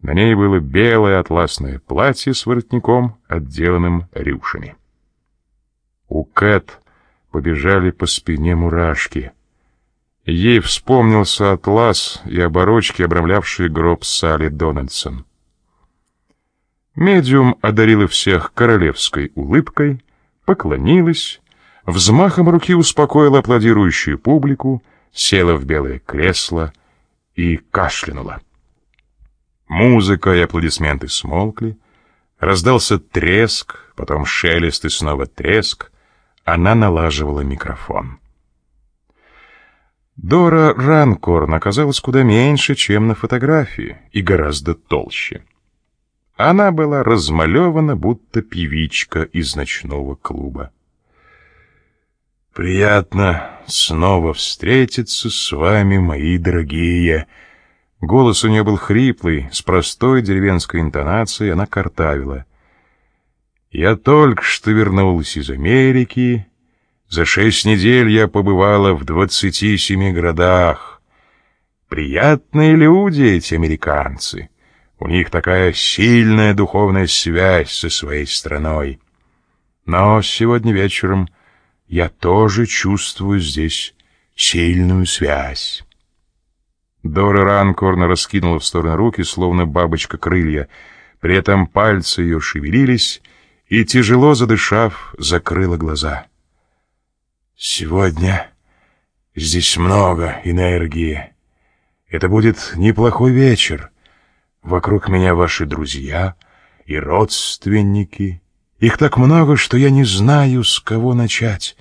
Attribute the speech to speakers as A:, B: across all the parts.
A: На ней было белое атласное платье с воротником, отделанным рюшами. У Кэт побежали по спине мурашки. Ей вспомнился атлас и оборочки, обрамлявшие гроб Салли Дональдсон. Медиум одарила всех королевской улыбкой, поклонилась, взмахом руки успокоила аплодирующую публику, села в белое кресло и кашлянула. Музыка и аплодисменты смолкли, раздался треск, потом шелест и снова треск, она налаживала микрофон. Дора Ранкорн оказалась куда меньше, чем на фотографии, и гораздо толще. Она была размалевана, будто певичка из ночного клуба. «Приятно снова встретиться с вами, мои дорогие!» Голос у нее был хриплый, с простой деревенской интонацией она картавила. «Я только что вернулась из Америки, за шесть недель я побывала в двадцати семи городах. Приятные люди эти американцы. У них такая сильная духовная связь со своей страной. Но сегодня вечером я тоже чувствую здесь сильную связь. Дора Ранкорна раскинула в сторону руки, словно бабочка крылья. При этом пальцы ее шевелились, и, тяжело задышав, закрыла глаза. Сегодня здесь много энергии. Это будет неплохой вечер. Вокруг меня ваши друзья и родственники. Их так много, что я не знаю, с кого начать.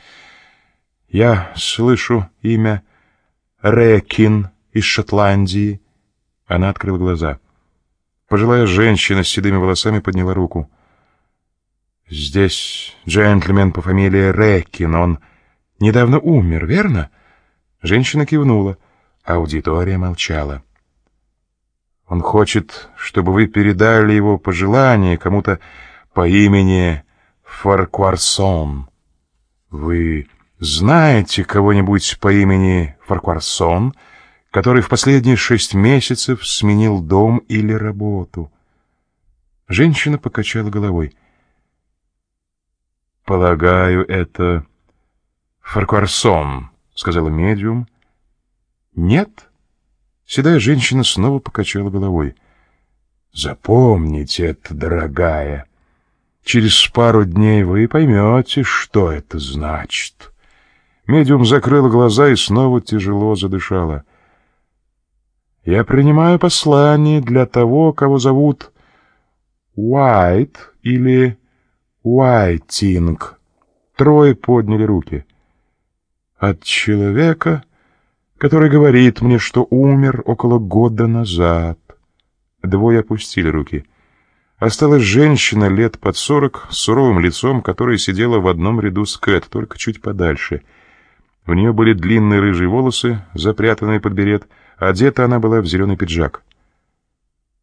A: Я слышу имя Рекин из Шотландии. Она открыла глаза. Пожилая женщина с седыми волосами подняла руку. Здесь джентльмен по фамилии Рекин, он недавно умер, верно?» Женщина кивнула. Аудитория молчала. «Он хочет, чтобы вы передали его пожелание кому-то по имени Фаркуарсон. Вы знаете кого-нибудь по имени Фаркуарсон, который в последние шесть месяцев сменил дом или работу?» Женщина покачала головой. «Полагаю, это «Фаркуарсон», — сказала медиум. «Нет?» Седая женщина снова покачала головой. «Запомните это, дорогая. Через пару дней вы поймете, что это значит». Медиум закрыла глаза и снова тяжело задышала. «Я принимаю послание для того, кого зовут Уайт или Уайтинг». Трое подняли руки — от человека, который говорит мне, что умер около года назад. Двое опустили руки. Осталась женщина лет под сорок с суровым лицом, которая сидела в одном ряду с Кэт, только чуть подальше. У нее были длинные рыжие волосы, запрятанные под берет, одета она была в зеленый пиджак.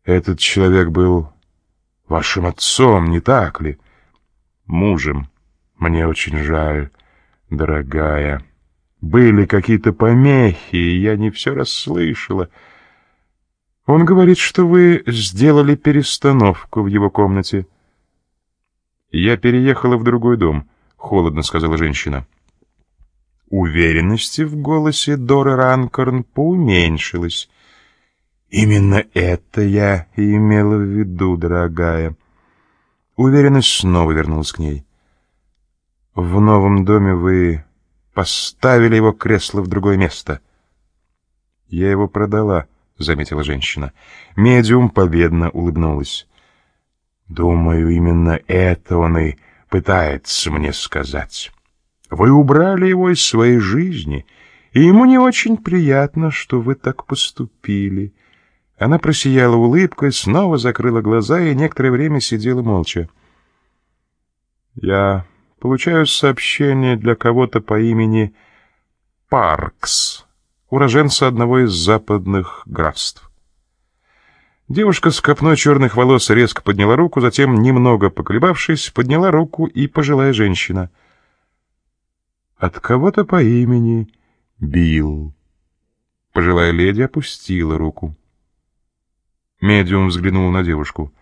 A: Этот человек был вашим отцом, не так ли? Мужем. Мне очень жаль, дорогая. Были какие-то помехи, и я не все расслышала. Он говорит, что вы сделали перестановку в его комнате. Я переехала в другой дом, холодно сказала женщина. Уверенности в голосе Доры Ранкорн поуменьшилась. Именно это я и имела в виду, дорогая. Уверенность снова вернулась к ней. В новом доме вы поставили его кресло в другое место. «Я его продала», — заметила женщина. Медиум победно улыбнулась. «Думаю, именно это он и пытается мне сказать. Вы убрали его из своей жизни, и ему не очень приятно, что вы так поступили». Она просияла улыбкой, снова закрыла глаза и некоторое время сидела молча. «Я Получаю сообщение для кого-то по имени Паркс, уроженца одного из западных графств. Девушка с копной черных волос резко подняла руку, затем, немного поколебавшись, подняла руку и пожилая женщина. От кого-то по имени Билл. Пожилая леди опустила руку. Медиум взглянул на девушку.